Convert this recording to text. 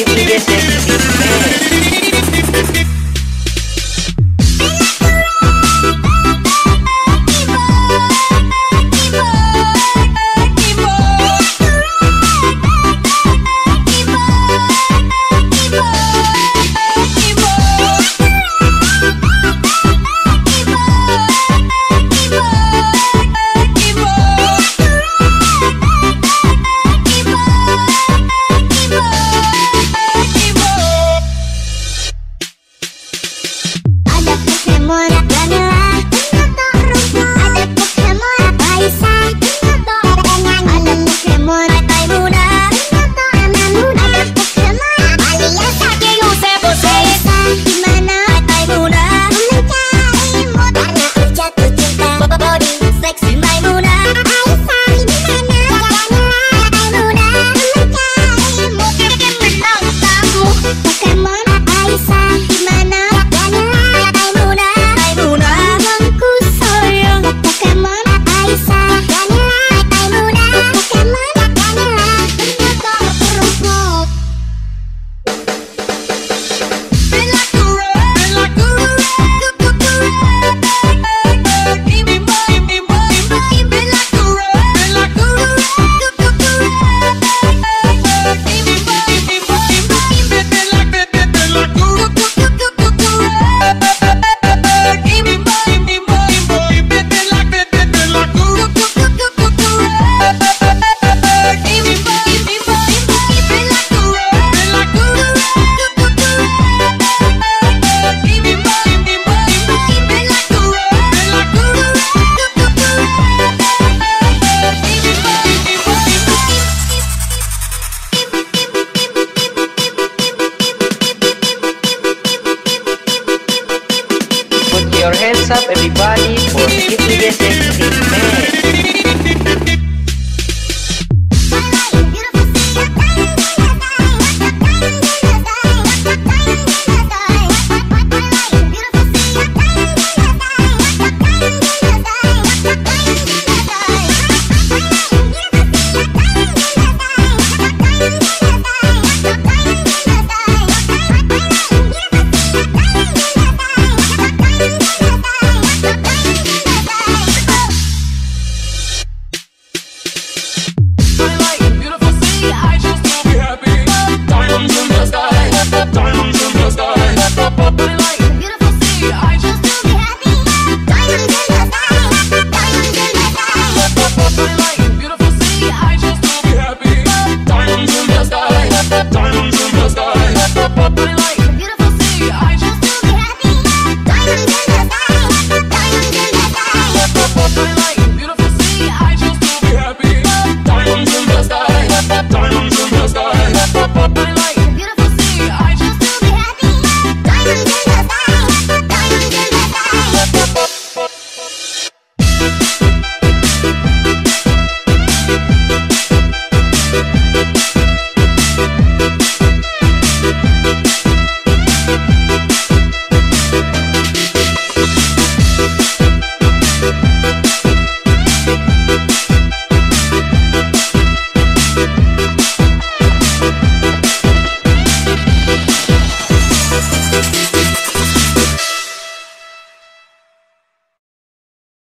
up everybody for What's up everybody for